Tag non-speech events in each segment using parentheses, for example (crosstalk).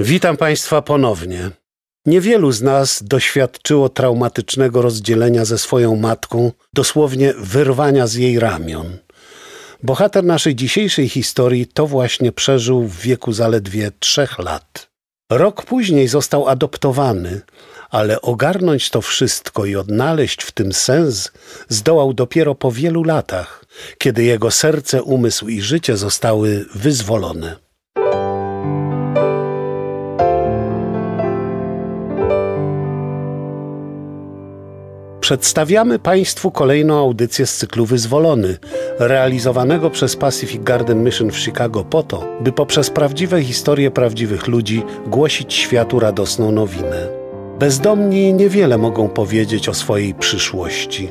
Witam Państwa ponownie. Niewielu z nas doświadczyło traumatycznego rozdzielenia ze swoją matką, dosłownie wyrwania z jej ramion. Bohater naszej dzisiejszej historii to właśnie przeżył w wieku zaledwie trzech lat. Rok później został adoptowany, ale ogarnąć to wszystko i odnaleźć w tym sens zdołał dopiero po wielu latach, kiedy jego serce, umysł i życie zostały wyzwolone. Przedstawiamy Państwu kolejną audycję z cyklu Wyzwolony, realizowanego przez Pacific Garden Mission w Chicago po to, by poprzez prawdziwe historie prawdziwych ludzi głosić światu radosną nowinę. Bezdomni niewiele mogą powiedzieć o swojej przyszłości.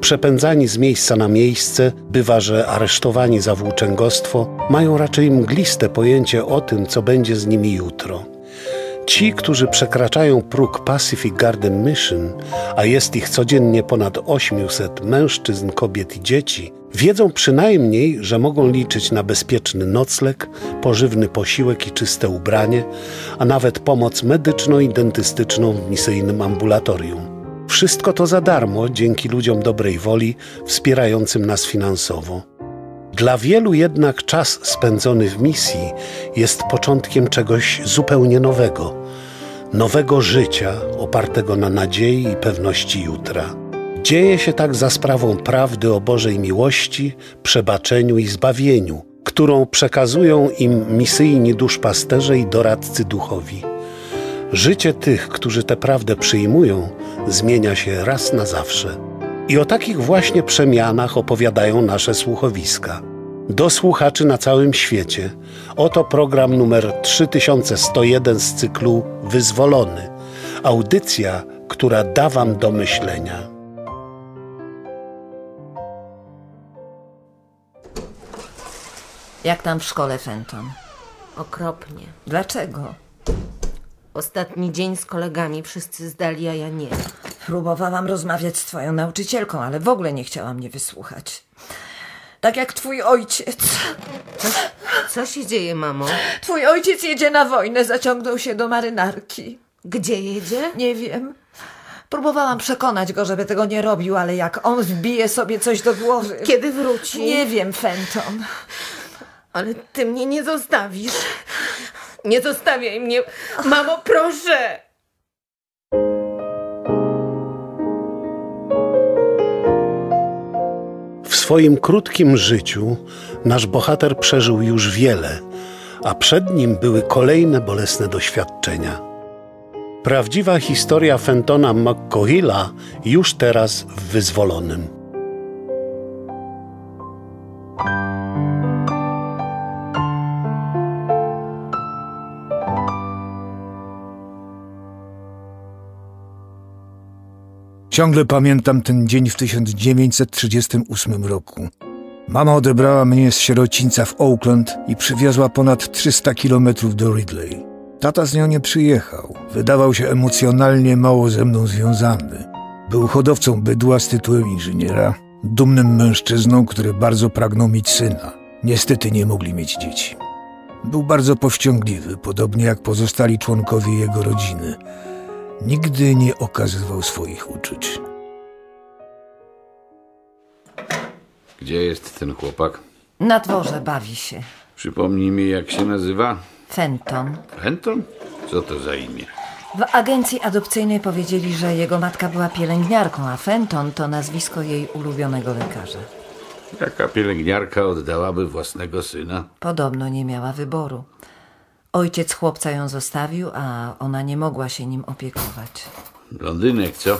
Przepędzani z miejsca na miejsce, bywa, że aresztowani za włóczęgostwo, mają raczej mgliste pojęcie o tym, co będzie z nimi jutro. Ci, którzy przekraczają próg Pacific Garden Mission, a jest ich codziennie ponad 800 mężczyzn, kobiet i dzieci, wiedzą przynajmniej, że mogą liczyć na bezpieczny nocleg, pożywny posiłek i czyste ubranie, a nawet pomoc medyczną i dentystyczną w misyjnym ambulatorium. Wszystko to za darmo dzięki ludziom dobrej woli wspierającym nas finansowo. Dla wielu jednak czas spędzony w misji jest początkiem czegoś zupełnie nowego, nowego życia opartego na nadziei i pewności jutra. Dzieje się tak za sprawą prawdy o Bożej miłości, przebaczeniu i zbawieniu, którą przekazują im misyjni duszpasterze i doradcy duchowi. Życie tych, którzy tę prawdę przyjmują, zmienia się raz na zawsze. I o takich właśnie przemianach opowiadają nasze słuchowiska. Do słuchaczy na całym świecie. Oto program numer 3101 z cyklu Wyzwolony. Audycja, która da Wam do myślenia. Jak tam w szkole, Fenton? Okropnie. Dlaczego? Ostatni dzień z kolegami wszyscy zdali, a ja nie. Próbowałam rozmawiać z twoją nauczycielką, ale w ogóle nie chciała mnie wysłuchać. Tak jak twój ojciec. Co, co się dzieje, mamo? Twój ojciec jedzie na wojnę, zaciągnął się do marynarki. Gdzie jedzie? Nie wiem. Próbowałam przekonać go, żeby tego nie robił, ale jak on wbije sobie coś do głowy. Kiedy wróci? Nie wiem, Fenton. Ale ty mnie nie zostawisz. Nie zostawiaj mnie. Mamo, proszę. Swoim krótkim życiu nasz bohater przeżył już wiele, a przed nim były kolejne bolesne doświadczenia. Prawdziwa historia Fentona McCohilla już teraz w wyzwolonym. Ciągle pamiętam ten dzień w 1938 roku. Mama odebrała mnie z sierocińca w Oakland i przywiozła ponad 300 kilometrów do Ridley. Tata z nią nie przyjechał. Wydawał się emocjonalnie mało ze mną związany. Był hodowcą bydła z tytułem inżyniera, dumnym mężczyzną, który bardzo pragnął mieć syna. Niestety nie mogli mieć dzieci. Był bardzo powściągliwy, podobnie jak pozostali członkowie jego rodziny – Nigdy nie okazywał swoich uczuć. Gdzie jest ten chłopak? Na dworze bawi się. Przypomnij mi, jak się nazywa? Fenton. Fenton? Co to za imię? W agencji adopcyjnej powiedzieli, że jego matka była pielęgniarką, a Fenton to nazwisko jej ulubionego lekarza. Jaka pielęgniarka oddałaby własnego syna? Podobno nie miała wyboru. Ojciec chłopca ją zostawił, a ona nie mogła się nim opiekować. Blondynek, co?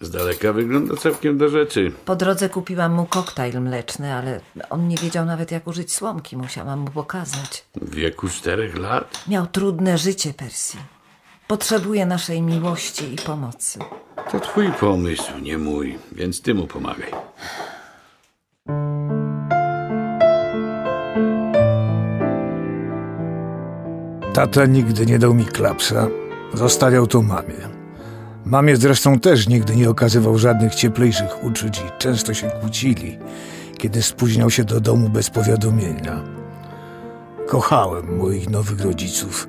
Z daleka wygląda całkiem do rzeczy. Po drodze kupiłam mu koktajl mleczny, ale on nie wiedział nawet jak użyć słomki. Musiałam mu pokazać. W wieku czterech lat? Miał trudne życie, Percy. Potrzebuje naszej miłości i pomocy. To twój pomysł, nie mój, więc ty mu pomagaj. Tata nigdy nie dał mi klapsa. Zostawiał to mamie. Mamie zresztą też nigdy nie okazywał żadnych cieplejszych uczuć i często się kłócili, kiedy spóźniał się do domu bez powiadomienia. Kochałem moich nowych rodziców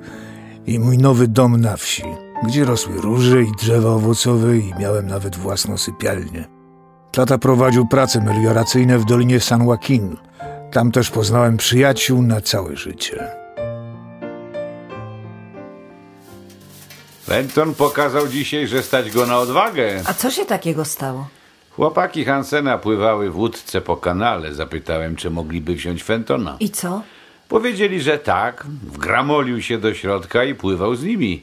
i mój nowy dom na wsi, gdzie rosły róże i drzewa owocowe i miałem nawet własną sypialnię. Tata prowadził prace melioracyjne w Dolinie San Joaquin. Tam też poznałem przyjaciół na całe życie. Fenton pokazał dzisiaj, że stać go na odwagę. A co się takiego stało? Chłopaki Hansena pływały w łódce po kanale. Zapytałem, czy mogliby wziąć Fentona. I co? Powiedzieli, że tak. Wgramolił się do środka i pływał z nimi.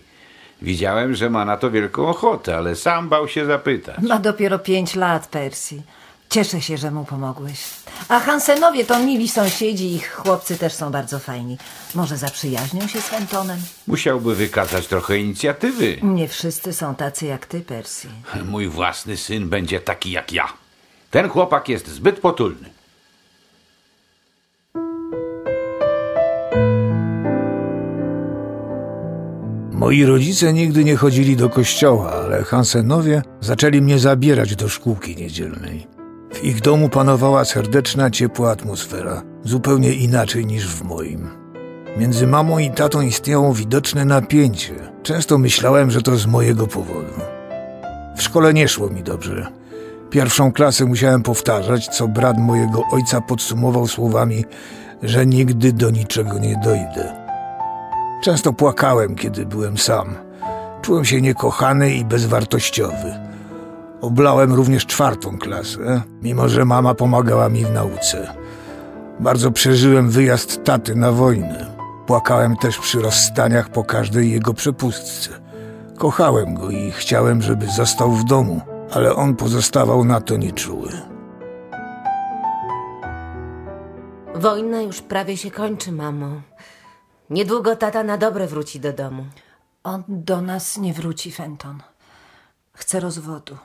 Widziałem, że ma na to wielką ochotę, ale sam bał się zapytać. Ma dopiero pięć lat, Percy. Cieszę się, że mu pomogłeś. A Hansenowie to mili sąsiedzi, ich chłopcy też są bardzo fajni. Może zaprzyjaźnią się z Fentonem? Musiałby wykazać trochę inicjatywy. Nie wszyscy są tacy jak ty, Percy. Mój własny syn będzie taki jak ja. Ten chłopak jest zbyt potulny. Moi rodzice nigdy nie chodzili do kościoła, ale Hansenowie zaczęli mnie zabierać do szkółki niedzielnej. W ich domu panowała serdeczna, ciepła atmosfera, zupełnie inaczej niż w moim. Między mamą i tatą istniało widoczne napięcie. Często myślałem, że to z mojego powodu. W szkole nie szło mi dobrze. Pierwszą klasę musiałem powtarzać, co brat mojego ojca podsumował słowami, że nigdy do niczego nie dojdę. Często płakałem, kiedy byłem sam. Czułem się niekochany i bezwartościowy. Oblałem również czwartą klasę, mimo że mama pomagała mi w nauce. Bardzo przeżyłem wyjazd taty na wojnę. Płakałem też przy rozstaniach po każdej jego przepustce. Kochałem go i chciałem, żeby został w domu, ale on pozostawał na to nieczuły. Wojna już prawie się kończy, mamo. Niedługo tata na dobre wróci do domu. On do nas nie wróci, Fenton. Chce rozwodu.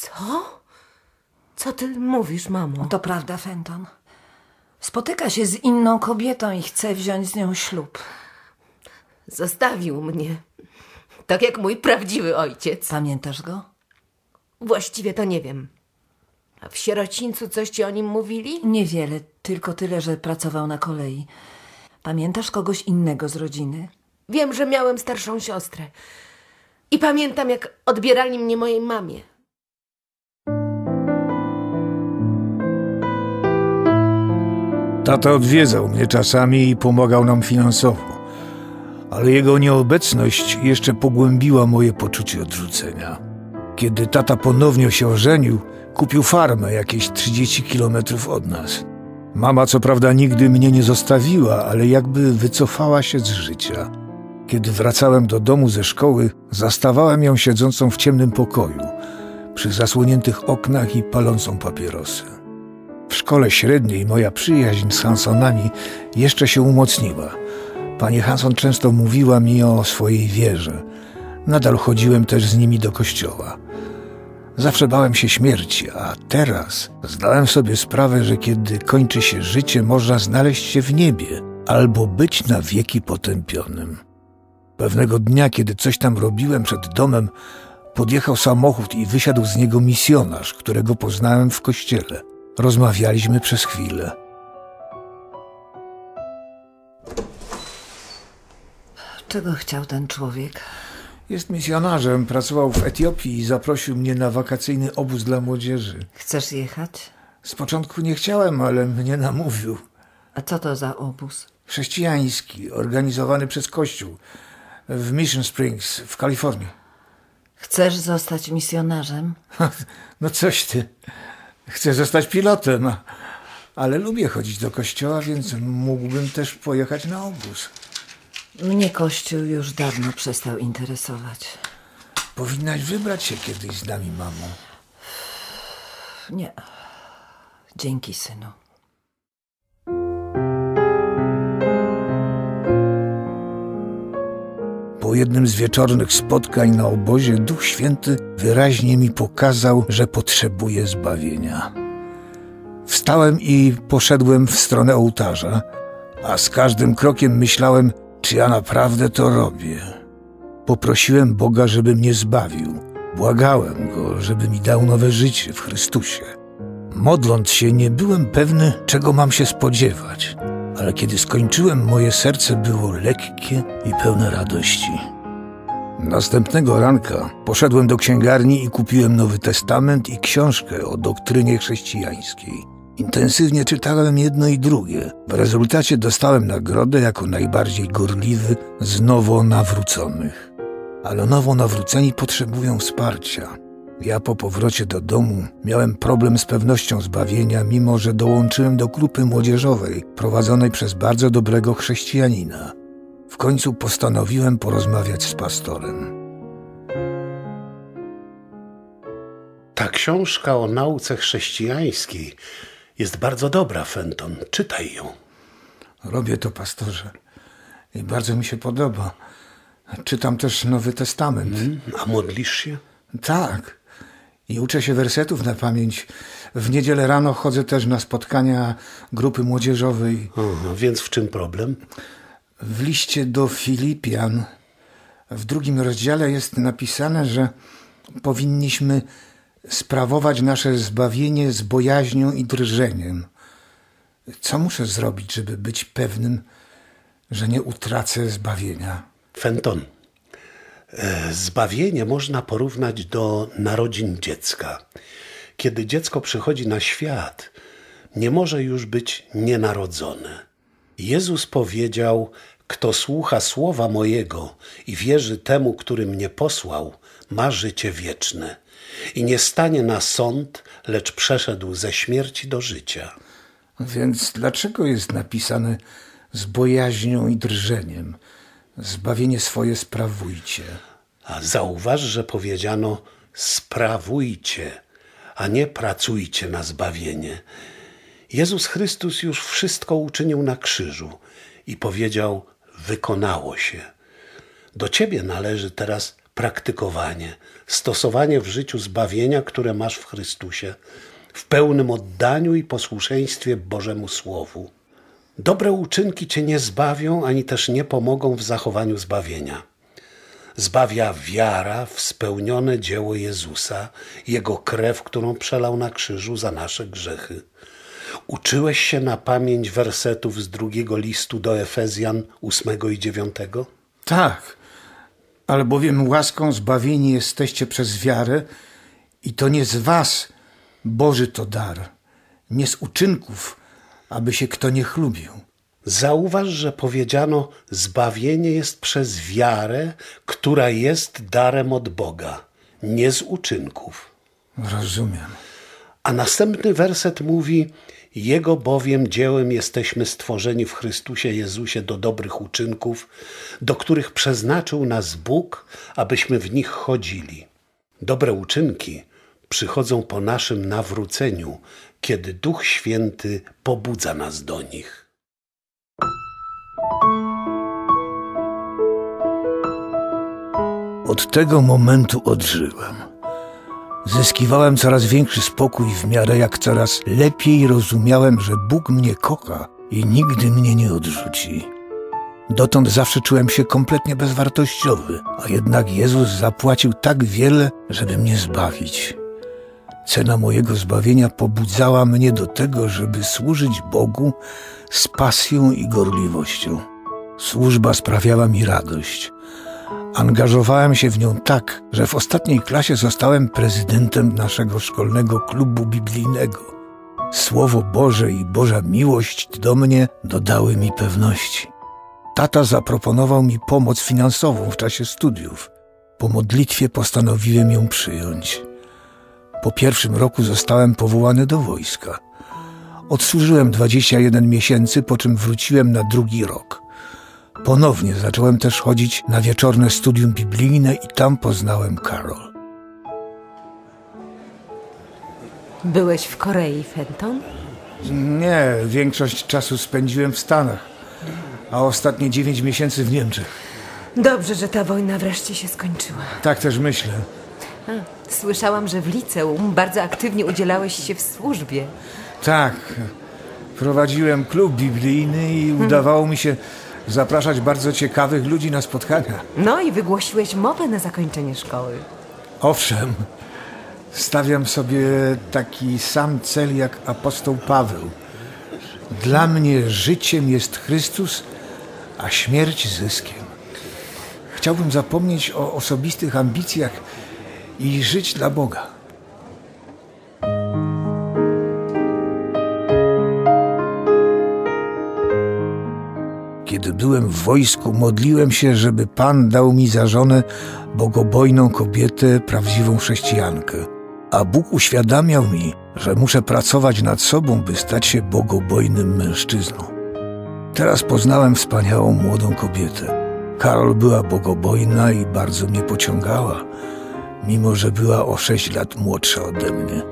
Co? Co ty mówisz, mamo? To prawda, Fenton. Spotyka się z inną kobietą i chce wziąć z nią ślub. Zostawił mnie. Tak jak mój prawdziwy ojciec. Pamiętasz go? Właściwie to nie wiem. A w sierocińcu coś ci o nim mówili? Niewiele, tylko tyle, że pracował na kolei. Pamiętasz kogoś innego z rodziny? Wiem, że miałem starszą siostrę. I pamiętam, jak odbierali mnie mojej mamie. Tata odwiedzał mnie czasami i pomagał nam finansowo, ale jego nieobecność jeszcze pogłębiła moje poczucie odrzucenia. Kiedy tata ponownie się ożenił, kupił farmę jakieś 30 kilometrów od nas. Mama co prawda nigdy mnie nie zostawiła, ale jakby wycofała się z życia. Kiedy wracałem do domu ze szkoły, zastawałem ją siedzącą w ciemnym pokoju, przy zasłoniętych oknach i palącą papierosy. W szkole średniej moja przyjaźń z Hansonami jeszcze się umocniła. Pani Hanson często mówiła mi o swojej wierze. Nadal chodziłem też z nimi do kościoła. Zawsze bałem się śmierci, a teraz zdałem sobie sprawę, że kiedy kończy się życie, można znaleźć się w niebie albo być na wieki potępionym. Pewnego dnia, kiedy coś tam robiłem przed domem, podjechał samochód i wysiadł z niego misjonarz, którego poznałem w kościele. Rozmawialiśmy przez chwilę. Czego chciał ten człowiek? Jest misjonarzem, pracował w Etiopii i zaprosił mnie na wakacyjny obóz dla młodzieży. Chcesz jechać? Z początku nie chciałem, ale mnie namówił. A co to za obóz? Chrześcijański, organizowany przez Kościół w Mission Springs w Kalifornii. Chcesz zostać misjonarzem? (laughs) No coś ty. Chcę zostać pilotem, ale lubię chodzić do kościoła, więc mógłbym też pojechać na obóz. Mnie Kościół już dawno przestał interesować. Powinnaś wybrać się kiedyś z nami, mamo. Nie. Dzięki, synu. Po jednym z wieczornych spotkań na obozie Duch Święty wyraźnie mi pokazał, że potrzebuję zbawienia. Wstałem i poszedłem w stronę ołtarza, a z każdym krokiem myślałem, czy ja naprawdę to robię. Poprosiłem Boga, żeby mnie zbawił. Błagałem Go, żeby mi dał nowe życie w Chrystusie. Modląc się, nie byłem pewny, czego mam się spodziewać, ale kiedy skończyłem, moje serce było lekkie i pełne radości. Następnego ranka poszedłem do księgarni i kupiłem Nowy Testament i książkę o doktrynie chrześcijańskiej. Intensywnie czytałem jedno i drugie. W rezultacie dostałem nagrodę jako najbardziej gorliwy z nowo nawróconych. Ale nowo nawróceni potrzebują wsparcia. Ja po powrocie do domu miałem problem z pewnością zbawienia, mimo że dołączyłem do grupy młodzieżowej prowadzonej przez bardzo dobrego chrześcijanina. W końcu postanowiłem porozmawiać z pastorem. Ta książka o nauce chrześcijańskiej jest bardzo dobra, Fenton. Czytaj ją. Robię to, pastorze. I bardzo mi się podoba. Czytam też Nowy Testament. A modlisz się? Tak. I uczę się wersetów na pamięć. W niedzielę rano chodzę też na spotkania grupy młodzieżowej. Aha, więc w czym problem? W liście do Filipian w drugim rozdziale jest napisane, że powinniśmy sprawować nasze zbawienie z bojaźnią i drżeniem. Co muszę zrobić, żeby być pewnym, że nie utracę zbawienia? Fenton, zbawienie można porównać do narodzin dziecka. Kiedy dziecko przychodzi na świat, nie może już być nienarodzone. Jezus powiedział: Kto słucha słowa mojego i wierzy temu, który mnie posłał, ma życie wieczne i nie stanie na sąd, lecz przeszedł ze śmierci do życia. Więc dlaczego jest napisane z bojaźnią i drżeniem? Zbawienie swoje sprawujcie. A zauważ, że powiedziano: sprawujcie, a nie pracujcie na zbawienie. Jezus Chrystus już wszystko uczynił na krzyżu i powiedział: Wykonało się. Do ciebie należy teraz praktykowanie, stosowanie w życiu zbawienia, które masz w Chrystusie, w pełnym oddaniu i posłuszeństwie Bożemu Słowu. Dobre uczynki cię nie zbawią, ani też nie pomogą w zachowaniu zbawienia. Zbawia wiara w spełnione dzieło Jezusa, Jego krew, którą przelał na krzyżu za nasze grzechy. Uczyłeś się na pamięć wersetów z drugiego listu do Efezjan ósmego i dziewiątego? Tak, albowiem łaską zbawieni jesteście przez wiarę i to nie z was, Boży to dar, nie z uczynków, aby się kto nie chlubił. Zauważ, że powiedziano: Zbawienie jest przez wiarę, która jest darem od Boga, nie z uczynków. Rozumiem. A następny werset mówi: Jego bowiem dziełem jesteśmy stworzeni w Chrystusie Jezusie do dobrych uczynków, do których przeznaczył nas Bóg, abyśmy w nich chodzili. Dobre uczynki przychodzą po naszym nawróceniu, kiedy Duch Święty pobudza nas do nich. Od tego momentu odżyłem. Zyskiwałem coraz większy spokój w miarę jak coraz lepiej rozumiałem, że Bóg mnie kocha i nigdy mnie nie odrzuci. Dotąd zawsze czułem się kompletnie bezwartościowy, a jednak Jezus zapłacił tak wiele, żeby mnie zbawić. Cena mojego zbawienia pobudzała mnie do tego, żeby służyć Bogu z pasją i gorliwością. Służba sprawiała mi radość. Angażowałem się w nią tak, że w ostatniej klasie zostałem prezydentem naszego szkolnego klubu biblijnego. Słowo Boże i Boża miłość do mnie dodały mi pewności. Tata zaproponował mi pomoc finansową w czasie studiów. Po modlitwie postanowiłem ją przyjąć. Po pierwszym roku zostałem powołany do wojska. Odsłużyłem 21 miesięcy, po czym wróciłem na drugi rok. Ponownie zacząłem też chodzić na wieczorne studium biblijne i tam poznałem Carol. Byłeś w Korei, Fenton? Nie, większość czasu spędziłem w Stanach, a ostatnie 9 miesięcy w Niemczech. Dobrze, że ta wojna wreszcie się skończyła. Tak też myślę. Słyszałam, że w liceum bardzo aktywnie udzielałeś się w służbie. Tak, prowadziłem klub biblijny i udawało mi się zapraszać bardzo ciekawych ludzi na spotkania. No i wygłosiłeś mowę na zakończenie szkoły. Owszem, stawiam sobie taki sam cel jak apostoł Paweł. Dla mnie życiem jest Chrystus, a śmierć zyskiem. Chciałbym zapomnieć o osobistych ambicjach i żyć dla Boga. Kiedy byłem w wojsku, modliłem się, żeby Pan dał mi za żonę bogobojną kobietę, prawdziwą chrześcijankę. A Bóg uświadamiał mi, że muszę pracować nad sobą, by stać się bogobojnym mężczyzną. Teraz poznałem wspaniałą młodą kobietę. Karol była bogobojna i bardzo mnie pociągała, mimo że była o sześć lat młodsza ode mnie.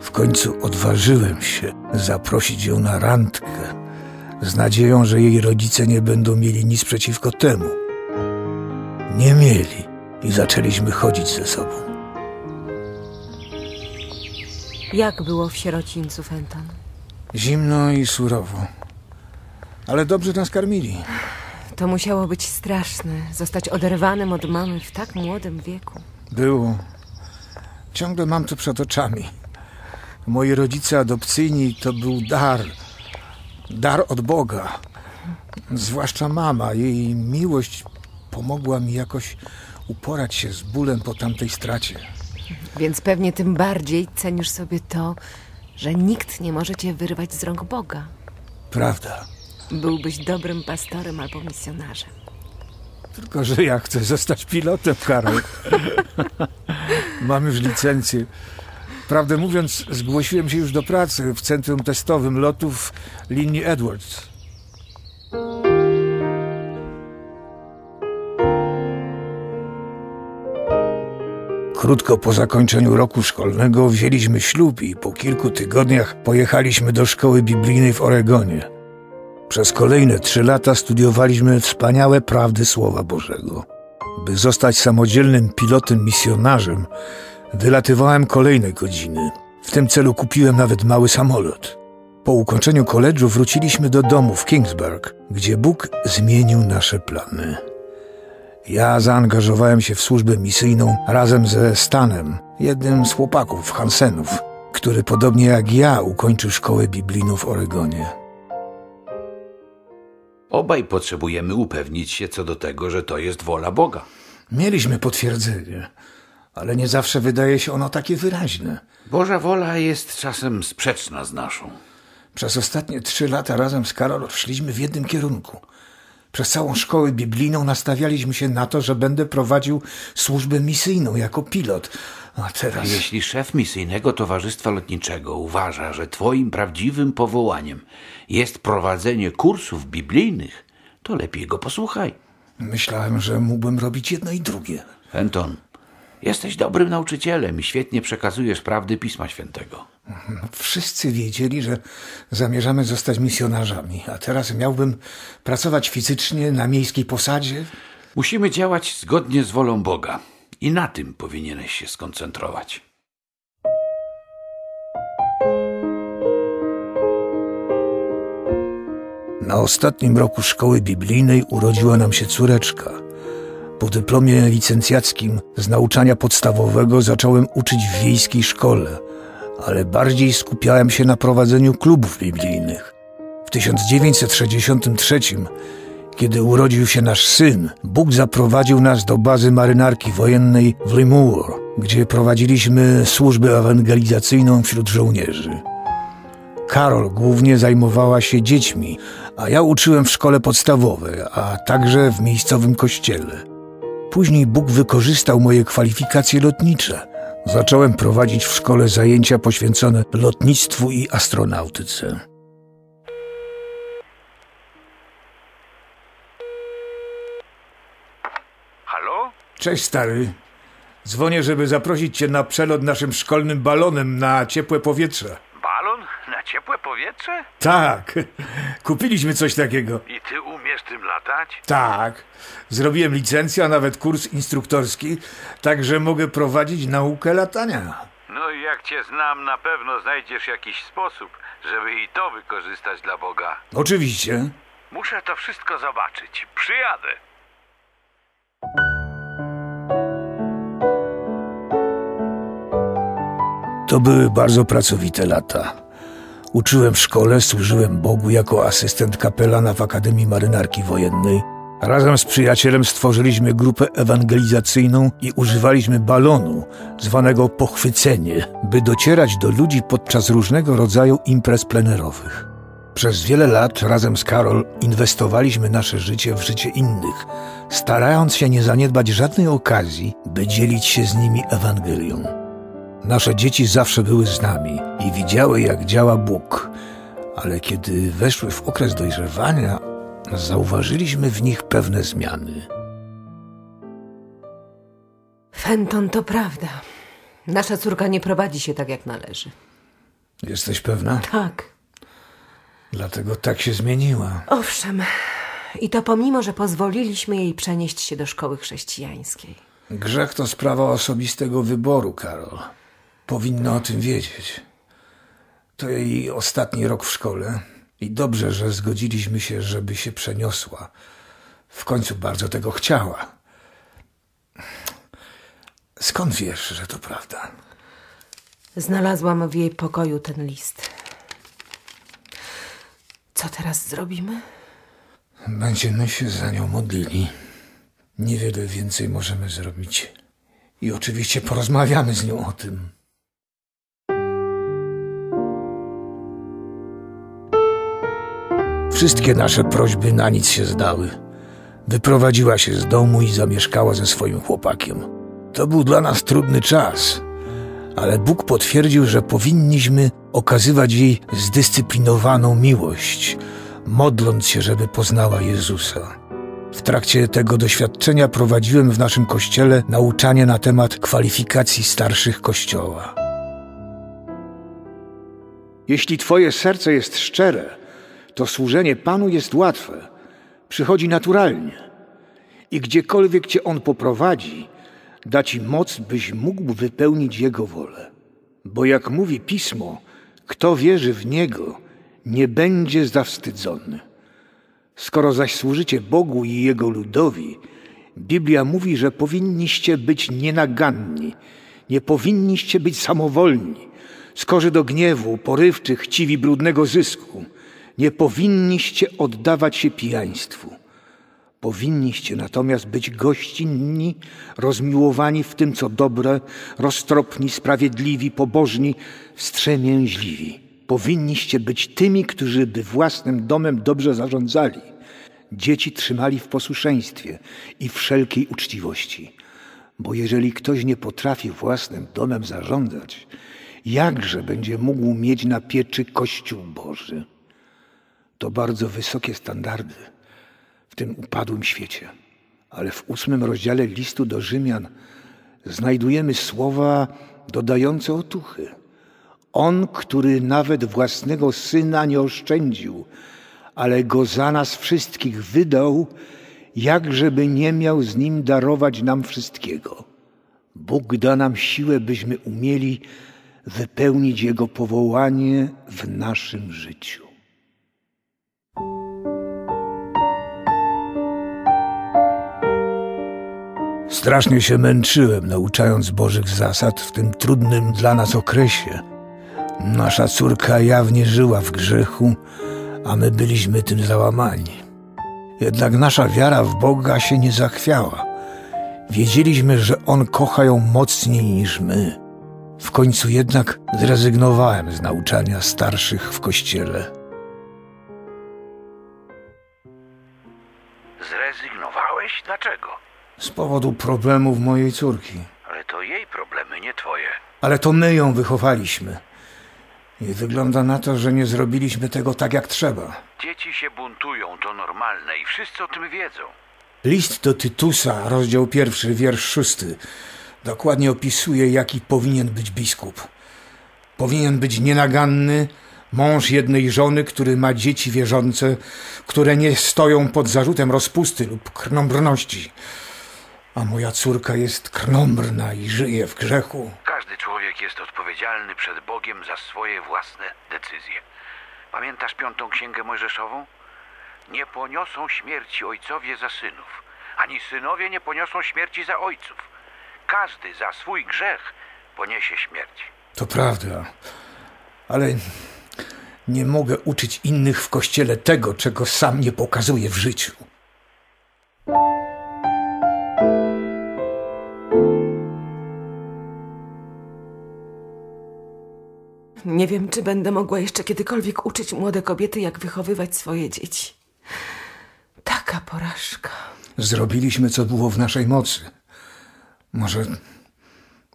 W końcu odważyłem się zaprosić ją na randkę z nadzieją, że jej rodzice nie będą mieli nic przeciwko temu. Nie mieli i zaczęliśmy chodzić ze sobą. Jak było w sierocińcu, Fenton? Zimno i surowo. Ale dobrze nas karmili. To musiało być straszne, zostać oderwanym od mamy w tak młodym wieku. Było. Ciągle mam to przed oczami. Moi rodzice adopcyjni to był dar. Dar od Boga. Zwłaszcza mama. Jej miłość pomogła mi jakoś uporać się z bólem po tamtej stracie. Więc pewnie tym bardziej cenisz sobie to, że nikt nie może cię wyrwać z rąk Boga. Prawda. Byłbyś dobrym pastorem albo misjonarzem. Tylko, że ja chcę zostać pilotem, Karol. (laughs) Mam już licencję. Prawdę mówiąc, zgłosiłem się już do pracy w centrum testowym lotów linii Edwards. Krótko po zakończeniu roku szkolnego wzięliśmy ślub i po kilku tygodniach pojechaliśmy do szkoły biblijnej w Oregonie. Przez kolejne trzy lata studiowaliśmy wspaniałe prawdy Słowa Bożego. By zostać samodzielnym pilotem misjonarzem, wylatywałem kolejne godziny. W tym celu kupiłem nawet mały samolot. Po ukończeniu koledżu wróciliśmy do domu w Kingsburg, gdzie Bóg zmienił nasze plany. Ja zaangażowałem się w służbę misyjną razem ze Stanem, jednym z chłopaków Hansenów, który podobnie jak ja ukończył szkołę biblijną w Oregonie. Obaj potrzebujemy upewnić się co do tego, że to jest wola Boga. Mieliśmy potwierdzenie, ale nie zawsze wydaje się ono takie wyraźne. Boża wola jest czasem sprzeczna z naszą. Przez ostatnie trzy lata razem z Karol szliśmy w jednym kierunku. Przez całą szkołę biblijną nastawialiśmy się na to, że będę prowadził służbę misyjną jako pilot. A teraz. Jeśli szef misyjnego towarzystwa lotniczego uważa, że twoim prawdziwym powołaniem jest prowadzenie kursów biblijnych, to lepiej go posłuchaj. Myślałem, że mógłbym robić jedno i drugie. Fenton, jesteś dobrym nauczycielem i świetnie przekazujesz prawdy Pisma Świętego. Wszyscy wiedzieli, że zamierzamy zostać misjonarzami, a teraz miałbym pracować fizycznie na miejskiej posadzie. Musimy działać zgodnie z wolą Boga i na tym powinieneś się skoncentrować. Na ostatnim roku szkoły biblijnej urodziła nam się córeczka. Po dyplomie licencjackim z nauczania podstawowego zacząłem uczyć w wiejskiej szkole, ale bardziej skupiałem się na prowadzeniu klubów biblijnych. W 1963, kiedy urodził się nasz syn, Bóg zaprowadził nas do bazy marynarki wojennej w Limur, gdzie prowadziliśmy służbę ewangelizacyjną wśród żołnierzy. Karol głównie zajmowała się dziećmi, a ja uczyłem w szkole podstawowej, a także w miejscowym kościele. Później Bóg wykorzystał moje kwalifikacje lotnicze. Zacząłem prowadzić w szkole zajęcia poświęcone lotnictwu i astronautyce. Cześć, stary. Dzwonię, żeby zaprosić cię na przelot naszym szkolnym balonem na ciepłe powietrze. Balon na ciepłe powietrze? Tak, (laughs) kupiliśmy coś takiego. I ty umiesz tym latać? Tak, zrobiłem licencję, a nawet kurs instruktorski, także mogę prowadzić naukę latania. No i jak cię znam, na pewno znajdziesz jakiś sposób, żeby i to wykorzystać dla Boga. Oczywiście. Muszę to wszystko zobaczyć. Przyjadę. To były bardzo pracowite lata. Uczyłem w szkole, służyłem Bogu jako asystent kapelana w Akademii Marynarki Wojennej. Razem z przyjacielem stworzyliśmy grupę ewangelizacyjną i używaliśmy balonu, zwanego pochwycenie, by docierać do ludzi podczas różnego rodzaju imprez plenerowych. Przez wiele lat razem z Karol inwestowaliśmy nasze życie w życie innych, starając się nie zaniedbać żadnej okazji, by dzielić się z nimi Ewangelią. Nasze dzieci zawsze były z nami i widziały, jak działa Bóg, ale kiedy weszły w okres dojrzewania, zauważyliśmy w nich pewne zmiany. Fenton, to prawda. Nasza córka nie prowadzi się tak, jak należy. Jesteś pewna? Tak. Dlatego tak się zmieniła. Owszem. I to pomimo, że pozwoliliśmy jej przenieść się do szkoły chrześcijańskiej. Grzech to sprawa osobistego wyboru, Karol. Powinna o tym wiedzieć. To jej ostatni rok w szkole i dobrze, że zgodziliśmy się, żeby się przeniosła. W końcu bardzo tego chciała. Skąd wiesz, że to prawda? Znalazłam w jej pokoju ten list. Co teraz zrobimy? Będziemy się za nią modlili. Niewiele więcej możemy zrobić. I oczywiście porozmawiamy z nią o tym. Wszystkie nasze prośby na nic się zdały. Wyprowadziła się z domu i zamieszkała ze swoim chłopakiem. To był dla nas trudny czas, ale Bóg potwierdził, że powinniśmy okazywać jej zdyscyplinowaną miłość, modląc się, żeby poznała Jezusa. W trakcie tego doświadczenia prowadziłem w naszym kościele nauczanie na temat kwalifikacji starszych kościoła. Jeśli Twoje serce jest szczere, to służenie Panu jest łatwe, przychodzi naturalnie. I gdziekolwiek Cię On poprowadzi, da Ci moc, byś mógł wypełnić Jego wolę. Bo jak mówi Pismo, kto wierzy w Niego, nie będzie zawstydzony. Skoro zaś służycie Bogu i Jego ludowi, Biblia mówi, że powinniście być nienaganni, nie powinniście być samowolni, skorzy do gniewu, porywczych, chciwi brudnego zysku. Nie powinniście oddawać się pijaństwu. Powinniście natomiast być gościnni, rozmiłowani w tym, co dobre, roztropni, sprawiedliwi, pobożni, wstrzemięźliwi. Powinniście być tymi, którzy by własnym domem dobrze zarządzali, dzieci trzymali w posłuszeństwie i wszelkiej uczciwości. Bo jeżeli ktoś nie potrafi własnym domem zarządzać, jakże będzie mógł mieć na pieczy Kościół Boży? To bardzo wysokie standardy w tym upadłym świecie. Ale w ósmym rozdziale listu do Rzymian znajdujemy słowa dodające otuchy. On, który nawet własnego syna nie oszczędził, ale go za nas wszystkich wydał, jakżeby nie miał z nim darować nam wszystkiego. Bóg da nam siłę, byśmy umieli wypełnić Jego powołanie w naszym życiu. Strasznie się męczyłem, nauczając Bożych zasad w tym trudnym dla nas okresie. Nasza córka jawnie żyła w grzechu, a my byliśmy tym załamani. Jednak nasza wiara w Boga się nie zachwiała. Wiedzieliśmy, że On kocha ją mocniej niż my. W końcu jednak zrezygnowałem z nauczania starszych w kościele. Zrezygnowałeś? Dlaczego? Z powodu problemów mojej córki. Ale to jej problemy, nie twoje. Ale to my ją wychowaliśmy. I wygląda na to, że nie zrobiliśmy tego tak jak trzeba. Dzieci się buntują, to normalne i wszyscy o tym wiedzą. List do Tytusa, rozdział pierwszy, wiersz szósty, dokładnie opisuje, jaki powinien być biskup. Powinien być nienaganny, mąż jednej żony, który ma dzieci wierzące, które nie stoją pod zarzutem rozpusty lub krnąbrności. A moja córka jest krnąbrna i żyje w grzechu. Każdy człowiek jest odpowiedzialny przed Bogiem za swoje własne decyzje. Pamiętasz piątą księgę mojżeszową? Nie poniosą śmierci ojcowie za synów, ani synowie nie poniosą śmierci za ojców. Każdy za swój grzech poniesie śmierć. To prawda, ale Nie mogę uczyć innych w kościele tego, czego sam nie pokazuję w życiu. Nie wiem, czy będę mogła jeszcze kiedykolwiek uczyć młode kobiety, jak wychowywać swoje dzieci. Taka porażka. Zrobiliśmy, co było w naszej mocy. Może.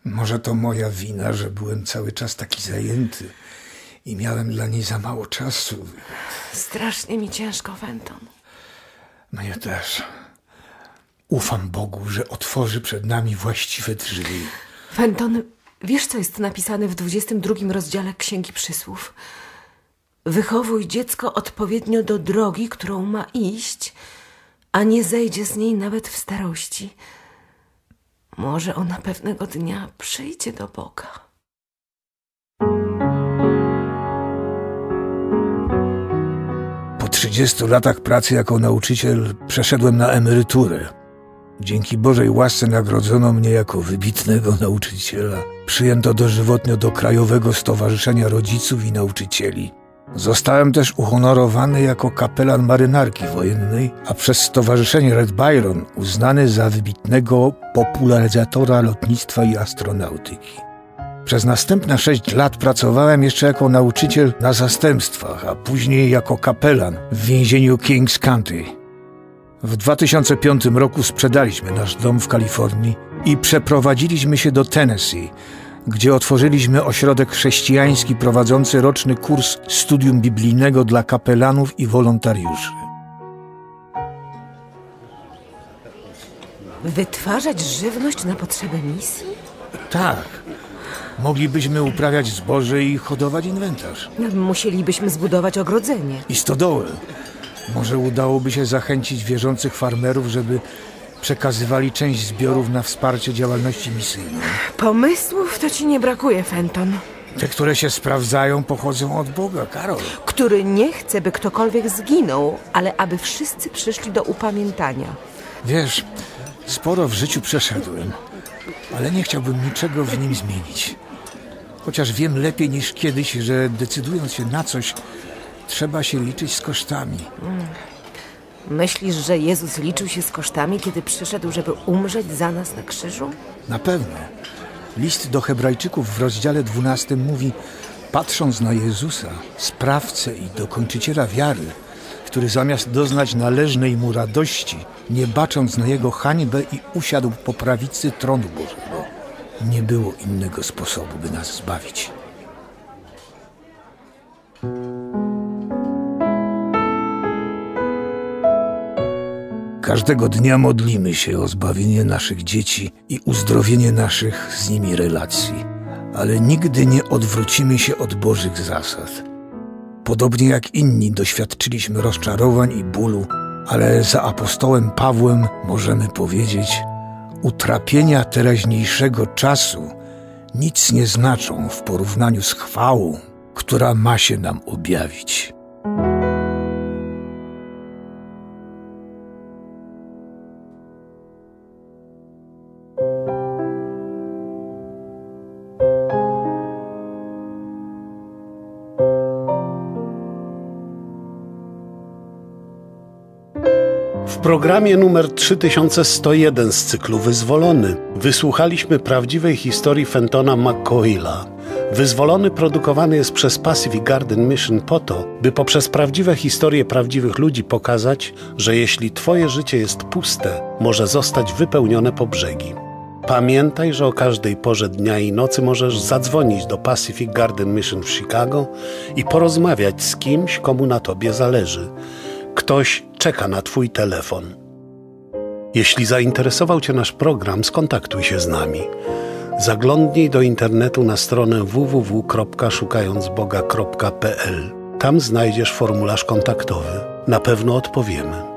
Może to moja wina, że byłem cały czas taki zajęty i miałem dla niej za mało czasu. Strasznie mi ciężko, Fenton. Mnie też. Ufam Bogu, że otworzy przed nami właściwe drzwi. Fenton, wiesz, co jest napisane w 22 rozdziale Księgi Przysłów? Wychowuj dziecko odpowiednio do drogi, którą ma iść, a nie zejdzie z niej nawet w starości. Może ona pewnego dnia przyjdzie do Boga. Po 30 latach pracy jako nauczyciel przeszedłem na emeryturę. Dzięki Bożej łasce nagrodzono mnie jako wybitnego nauczyciela. Przyjęto dożywotnio do Krajowego Stowarzyszenia Rodziców i Nauczycieli. Zostałem też uhonorowany jako kapelan marynarki wojennej, a przez Stowarzyszenie Red Byron uznany za wybitnego popularyzatora lotnictwa i astronautyki. Przez następne sześć lat pracowałem jeszcze jako nauczyciel na zastępstwach, a później jako kapelan w więzieniu Kings County. W 2005 roku sprzedaliśmy nasz dom w Kalifornii i przeprowadziliśmy się do Tennessee, gdzie otworzyliśmy ośrodek chrześcijański prowadzący roczny kurs studium biblijnego dla kapelanów i wolontariuszy. Wytwarzać żywność na potrzeby misji? Tak, moglibyśmy uprawiać zboże i hodować inwentarz. Musielibyśmy zbudować ogrodzenie. i stodołę. Może udałoby się zachęcić wierzących farmerów, żeby przekazywali część zbiorów na wsparcie działalności misyjnej. Pomysłów to ci nie brakuje, Fenton. Te, które się sprawdzają, pochodzą od Boga, Karol. Który nie chce, by ktokolwiek zginął, ale aby wszyscy przyszli do upamiętania. Wiesz, sporo w życiu przeszedłem, ale nie chciałbym niczego w nim zmienić. Chociaż wiem lepiej niż kiedyś, że decydując się na coś, trzeba się liczyć z kosztami. Myślisz, że Jezus liczył się z kosztami, kiedy przyszedł, żeby umrzeć za nas na krzyżu? Na pewno. List do Hebrajczyków w rozdziale 12 mówi: Patrząc na Jezusa, sprawcę i dokończyciela wiary, który zamiast doznać należnej mu radości, nie bacząc na jego hańbę i usiadł po prawicy tronu Bożego, nie było innego sposobu, by nas zbawić. Każdego dnia modlimy się o zbawienie naszych dzieci i uzdrowienie naszych z nimi relacji, ale nigdy nie odwrócimy się od Bożych zasad. Podobnie jak inni doświadczyliśmy rozczarowań i bólu, ale za apostołem Pawłem możemy powiedzieć: Utrapienia teraźniejszego czasu nic nie znaczą w porównaniu z chwałą, która ma się nam objawić. Programie numer 3101 z cyklu Wyzwolony wysłuchaliśmy prawdziwej historii Fentona McCoyla. Wyzwolony produkowany jest przez Pacific Garden Mission po to, by poprzez prawdziwe historie prawdziwych ludzi pokazać, że jeśli Twoje życie jest puste, może zostać wypełnione po brzegi. Pamiętaj, że o każdej porze dnia i nocy możesz zadzwonić do Pacific Garden Mission w Chicago i porozmawiać z kimś, komu na Tobie zależy. Ktoś czeka na Twój telefon. Jeśli zainteresował Cię nasz program, skontaktuj się z nami. Zaglądnij do internetu na stronę www.szukającboga.pl. Tam znajdziesz formularz kontaktowy. Na pewno odpowiemy.